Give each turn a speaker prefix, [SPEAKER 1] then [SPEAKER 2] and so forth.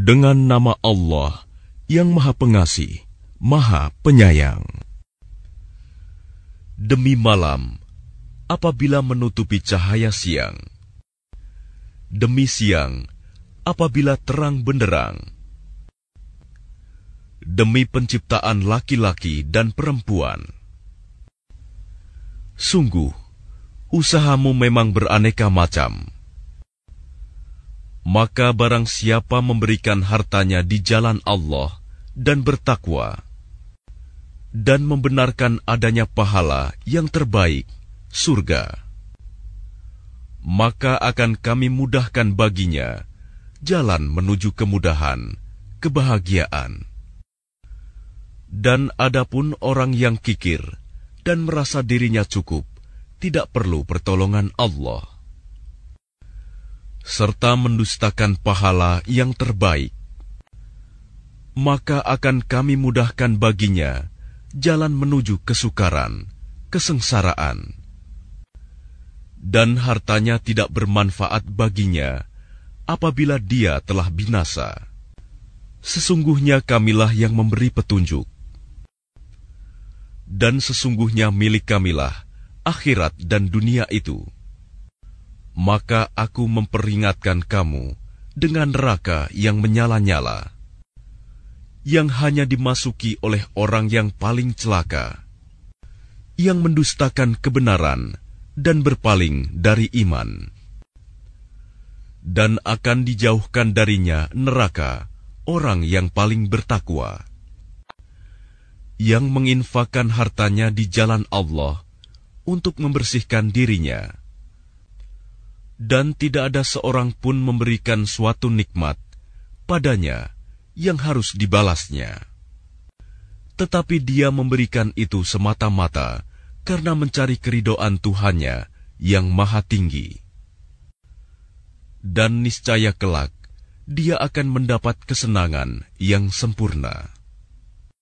[SPEAKER 1] Dengan nama Allah yang Maha Pengasih, Maha Penyayang. Demi malam, apabila menutupi cahaya siang. Demi siang, apabila terang benderang. Demi penciptaan laki-laki dan perempuan. Sungguh, usahamu memang beraneka macam. Maka barang siapa memberikan hartanya di jalan Allah dan bertakwa, dan membenarkan adanya pahala yang terbaik, surga, maka akan kami mudahkan baginya jalan menuju kemudahan, kebahagiaan. Dan adapun orang yang kikir dan merasa dirinya cukup, tidak perlu pertolongan Allah, serta mendustakan pahala yang terbaik, maka akan kami mudahkan baginya jalan menuju kesukaran, kesengsaraan, dan hartanya tidak bermanfaat baginya apabila dia telah binasa. Sesungguhnya kamilah yang memberi petunjuk, dan sesungguhnya milik kamilah akhirat dan dunia itu. Maka aku memperingatkan kamu dengan neraka yang menyala-nyala yang hanya dimasuki oleh orang yang paling celaka, yang mendustakan kebenaran dan berpaling dari iman, dan akan dijauhkan darinya neraka orang yang paling bertakwa, yang menginfakkan hartanya di jalan Allah untuk membersihkan dirinya. Dan tidak ada seorang pun memberikan suatu nikmat padanya yang harus dibalasnya. Tetapi dia memberikan itu semata-mata karena mencari keridoan Tuhannya yang maha tinggi. Dan niscaya kelak, dia akan mendapat kesenangan yang sempurna.